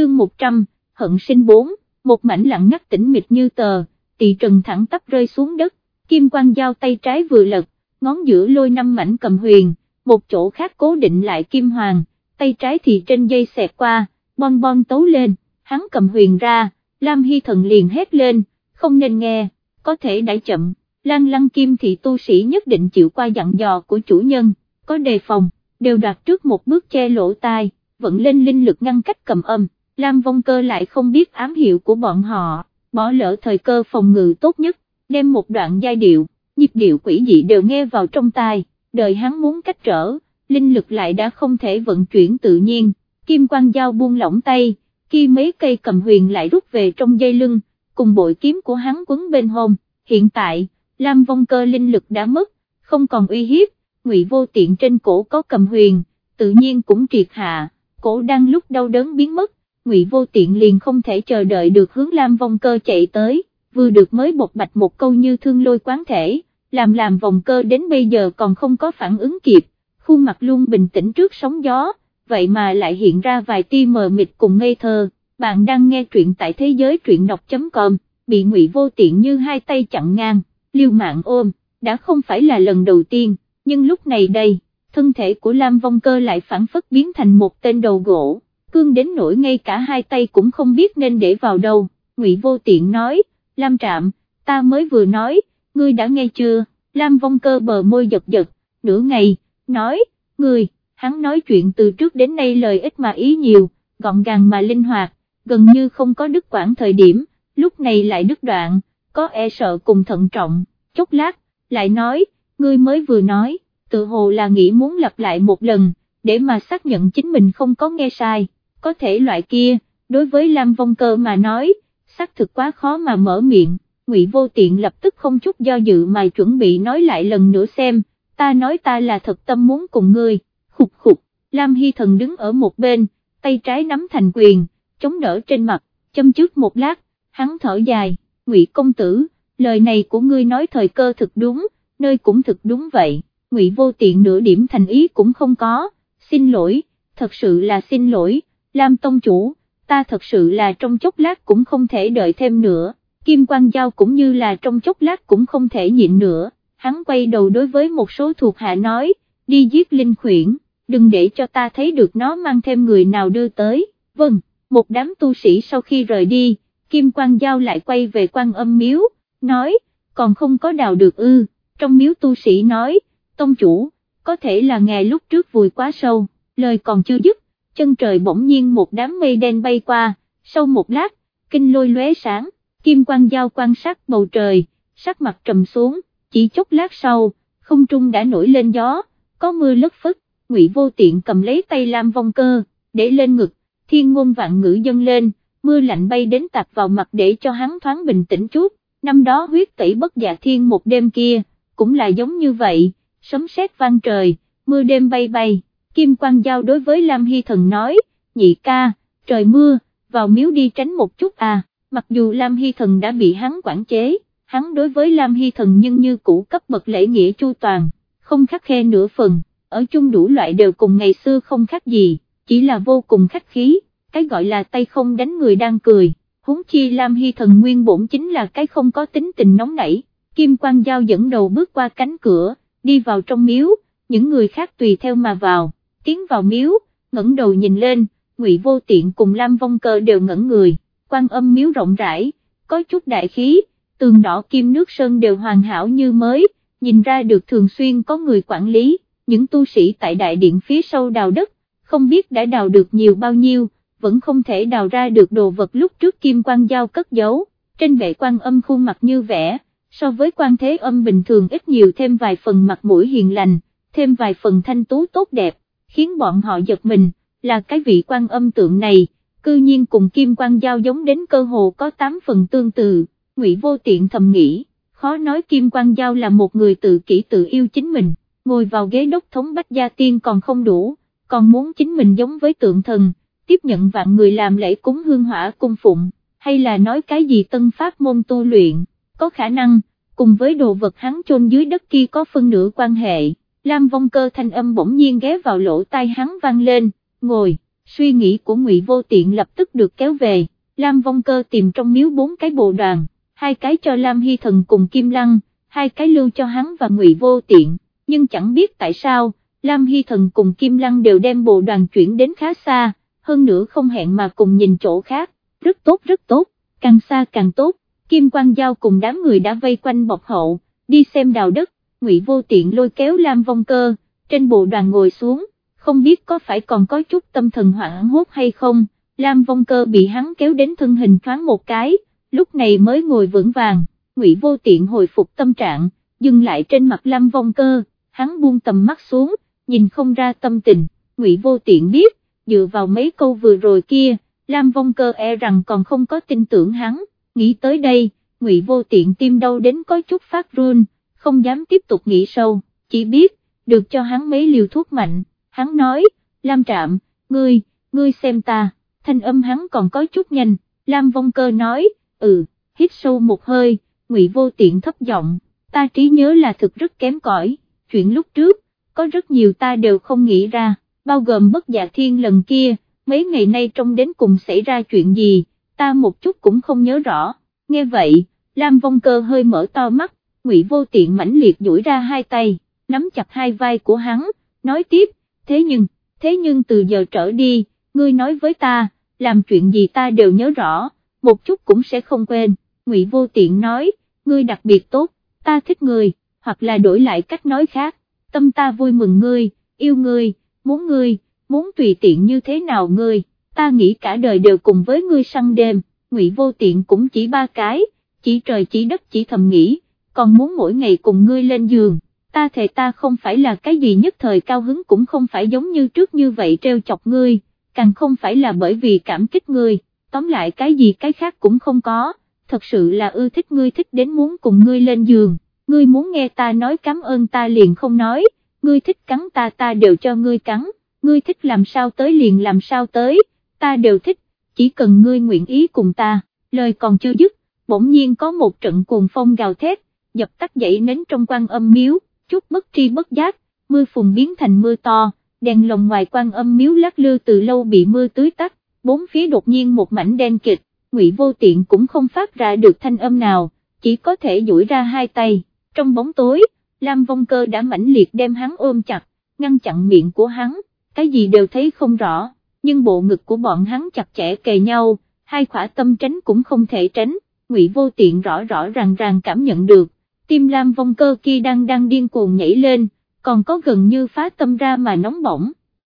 chương 100, hận sinh 4, một mảnh lặng ngắt tĩnh mịch như tờ, tỳ trần thẳng tắp rơi xuống đất, kim quang dao tay trái vừa lật, ngón giữa lôi năm mảnh cầm huyền, một chỗ khác cố định lại kim hoàng, tay trái thì trên dây xẹt qua, bon bon tấu lên, hắn cầm huyền ra, Lam Hy Thần liền hét lên, không nên nghe, có thể đã chậm, Lan Lăng Kim thì tu sĩ nhất định chịu qua dặn dò của chủ nhân, có đề phòng, đều đoạt trước một bước che lỗ tai, vận lên linh lực ngăn cách cầm âm, Lam Vong Cơ lại không biết ám hiệu của bọn họ, bỏ lỡ thời cơ phòng ngự tốt nhất, đem một đoạn giai điệu, nhịp điệu quỷ dị đều nghe vào trong tai, đời hắn muốn cách trở, linh lực lại đã không thể vận chuyển tự nhiên, kim quang dao buông lỏng tay, khi mấy cây cầm huyền lại rút về trong dây lưng, cùng bội kiếm của hắn quấn bên hông, hiện tại, Lam Vong Cơ linh lực đã mất, không còn uy hiếp, ngụy vô tiện trên cổ có cầm huyền, tự nhiên cũng triệt hạ, cổ đang lúc đau đớn biến mất, ngụy vô tiện liền không thể chờ đợi được hướng Lam Vong Cơ chạy tới, vừa được mới bột bạch một câu như thương lôi quán thể, làm làm vòng cơ đến bây giờ còn không có phản ứng kịp, khuôn mặt luôn bình tĩnh trước sóng gió, vậy mà lại hiện ra vài tia mờ mịt cùng ngây thơ, bạn đang nghe truyện tại thế giới truyện đọc.com, bị ngụy vô tiện như hai tay chặn ngang, liêu mạng ôm, đã không phải là lần đầu tiên, nhưng lúc này đây, thân thể của Lam Vong Cơ lại phản phất biến thành một tên đầu gỗ, cương đến nỗi ngay cả hai tay cũng không biết nên để vào đâu, ngụy vô tiện nói, Lam Trạm, ta mới vừa nói, ngươi đã nghe chưa, Lam Vong Cơ bờ môi giật giật, nửa ngày, nói, ngươi, hắn nói chuyện từ trước đến nay lời ít mà ý nhiều, gọn gàng mà linh hoạt, gần như không có đứt quãng thời điểm, lúc này lại đứt đoạn, có e sợ cùng thận trọng, chốc lát, lại nói, ngươi mới vừa nói, tự hồ là nghĩ muốn lặp lại một lần, để mà xác nhận chính mình không có nghe sai, có thể loại kia, đối với Lam Vong Cơ mà nói, xác thực quá khó mà mở miệng, Ngụy Vô Tiện lập tức không chút do dự mà chuẩn bị nói lại lần nữa xem, ta nói ta là thật tâm muốn cùng ngươi, khục khục, Lam Hy Thần đứng ở một bên, tay trái nắm thành quyền, chống đỡ trên mặt, châm trước một lát, hắn thở dài, Ngụy Công Tử, lời này của ngươi nói thời cơ thực đúng, nơi cũng thực đúng vậy, Ngụy Vô Tiện nửa điểm thành ý cũng không có, xin lỗi, thật sự là xin lỗi, Lam Tông Chủ, ta thật sự là trong chốc lát cũng không thể đợi thêm nữa, Kim Quang Giao cũng như là trong chốc lát cũng không thể nhịn nữa, hắn quay đầu đối với một số thuộc hạ nói, đi giết Linh Khuyển, đừng để cho ta thấy được nó mang thêm người nào đưa tới, vâng, một đám tu sĩ sau khi rời đi, Kim Quang Giao lại quay về quan âm miếu, nói, còn không có đào được ư, trong miếu tu sĩ nói, tông chủ, có thể là ngày lúc trước vùi quá sâu, lời còn chưa dứt, chân trời bỗng nhiên một đám mây đen bay qua, sau một lát, kinh lôi lóe sáng, kim quang giao quan sát bầu trời, sắc mặt trầm xuống, chỉ chốc lát sau, không trung đã nổi lên gió, có mưa lất phất, ngụy vô tiện cầm lấy tay Lam Vong Cơ, để lên ngực, thiên ngôn vạn ngữ dâng lên, mưa lạnh bay đến tạt vào mặt để cho hắn thoáng bình tĩnh chút, năm đó huyết tẩy bất dạ thiên một đêm kia, cũng là giống như vậy, sấm sét vang trời, mưa đêm bay bay, Kim Quang Giao đối với Lam Hy Thần nói, nhị ca, trời mưa, vào miếu đi tránh một chút à, mặc dù Lam Hy Thần đã bị hắn quản chế, hắn đối với Lam Hy Thần nhưng như cũ cấp bậc lễ nghĩa chu toàn, không khắc khe nửa phần, ở chung đủ loại đều cùng ngày xưa không khác gì, chỉ là vô cùng khách khí, cái gọi là tay không đánh người đang cười, huống chi Lam Hy Thần nguyên bổn chính là cái không có tính tình nóng nảy, Kim Quang Giao dẫn đầu bước qua cánh cửa, đi vào trong miếu, những người khác tùy theo mà vào, tiến vào miếu, ngẩng đầu nhìn lên, Ngụy Vô Tiện cùng Lam Vong Cơ đều ngẩn người, quan âm miếu rộng rãi, có chút đại khí, tường đỏ kim nước sơn đều hoàn hảo như mới, nhìn ra được thường xuyên có người quản lý, những tu sĩ tại đại điện phía sau đào đất, không biết đã đào được nhiều bao nhiêu, vẫn không thể đào ra được đồ vật lúc trước kim quan giao cất giấu, trên bệ quan âm khuôn mặt như vẽ, so với quan thế âm bình thường ít nhiều thêm vài phần mặt mũi hiền lành, thêm vài phần thanh tú tốt đẹp, khiến bọn họ giật mình, là cái vị quan âm tượng này, cư nhiên cùng kim quan giao giống đến cơ hồ có 8 phần tương tự, ngụy vô tiện thầm nghĩ, khó nói kim quan giao là một người tự kỷ tự yêu chính mình, ngồi vào ghế đốc thống bách gia tiên còn không đủ, còn muốn chính mình giống với tượng thần, tiếp nhận vạn người làm lễ cúng hương hỏa cung phụng, hay là nói cái gì tân pháp môn tu luyện, có khả năng, cùng với đồ vật hắn chôn dưới đất kia có phân nửa quan hệ, Lam vong cơ thanh âm bỗng nhiên ghé vào lỗ tai hắn vang lên, ngồi, suy nghĩ của Ngụy Vô Tiện lập tức được kéo về, Lam Vong Cơ tìm trong miếu bốn cái bộ đoàn, hai cái cho Lam Hy Thần cùng Kim Lăng, hai cái lưu cho hắn và Ngụy Vô Tiện, nhưng chẳng biết tại sao, Lam Hy Thần cùng Kim Lăng đều đem bộ đoàn chuyển đến khá xa, hơn nữa không hẹn mà cùng nhìn chỗ khác, rất tốt rất tốt, càng xa càng tốt, Kim Quang Giao cùng đám người đã vây quanh bọc hậu, đi xem đào đất, Ngụy Vô Tiện lôi kéo Lam Vong Cơ, trên bộ đoàn ngồi xuống, không biết có phải còn có chút tâm thần hoảng hốt hay không, Lam Vong Cơ bị hắn kéo đến thân hình thoáng một cái, lúc này mới ngồi vững vàng, Ngụy Vô Tiện hồi phục tâm trạng, dừng lại trên mặt Lam Vong Cơ, hắn buông tầm mắt xuống, nhìn không ra tâm tình, Ngụy Vô Tiện biết, dựa vào mấy câu vừa rồi kia, Lam Vong Cơ e rằng còn không có tin tưởng hắn, nghĩ tới đây, Ngụy Vô Tiện tim đau đến có chút phát run, không dám tiếp tục nghĩ sâu, chỉ biết, được cho hắn mấy liều thuốc mạnh, hắn nói, Lam Trạm, ngươi, ngươi xem ta, thanh âm hắn còn có chút nhanh, Lam Vong Cơ nói, ừ, hít sâu một hơi, Ngụy Vô Tiện thấp giọng, ta trí nhớ là thực rất kém cỏi, chuyện lúc trước, có rất nhiều ta đều không nghĩ ra, bao gồm bất dạ thiên lần kia, mấy ngày nay trong đến cùng xảy ra chuyện gì, ta một chút cũng không nhớ rõ, nghe vậy, Lam Vong Cơ hơi mở to mắt, Ngụy Vô Tiện mãnh liệt duỗi ra hai tay, nắm chặt hai vai của hắn, nói tiếp, thế nhưng, thế nhưng từ giờ trở đi, ngươi nói với ta, làm chuyện gì ta đều nhớ rõ, một chút cũng sẽ không quên, Ngụy Vô Tiện nói, ngươi đặc biệt tốt, ta thích ngươi, hoặc là đổi lại cách nói khác, tâm ta vui mừng ngươi, yêu ngươi, muốn ngươi, muốn tùy tiện như thế nào ngươi, ta nghĩ cả đời đều cùng với ngươi săn đêm, Ngụy Vô Tiện cũng chỉ ba cái, chỉ trời chỉ đất chỉ thầm nghĩ, còn muốn mỗi ngày cùng ngươi lên giường, ta thề ta không phải là cái gì nhất thời cao hứng cũng không phải giống như trước như vậy treo chọc ngươi, càng không phải là bởi vì cảm kích ngươi, tóm lại cái gì cái khác cũng không có, thật sự là ưa thích ngươi thích đến muốn cùng ngươi lên giường, ngươi muốn nghe ta nói cảm ơn ta liền không nói, ngươi thích cắn ta ta đều cho ngươi cắn, ngươi thích làm sao tới liền làm sao tới, ta đều thích, chỉ cần ngươi nguyện ý cùng ta, lời còn chưa dứt, bỗng nhiên có một trận cuồng phong gào thét, dập tắt dậy nến trong quan âm miếu, chút bất tri bất giác, mưa phùn biến thành mưa to, đèn lồng ngoài quan âm miếu lắc lư từ lâu bị mưa tưới tắt, bốn phía đột nhiên một mảnh đen kịch, ngụy vô tiện cũng không phát ra được thanh âm nào, chỉ có thể duỗi ra hai tay, trong bóng tối, Lam Vong Cơ đã mãnh liệt đem hắn ôm chặt, ngăn chặn miệng của hắn, cái gì đều thấy không rõ, nhưng bộ ngực của bọn hắn chặt chẽ kề nhau, hai khỏa tâm tránh cũng không thể tránh, ngụy vô tiện rõ rõ ràng ràng cảm nhận được, tim Lam Vong Cơ kia đang đang điên cuồng nhảy lên, còn có gần như phá tâm ra mà nóng bỏng,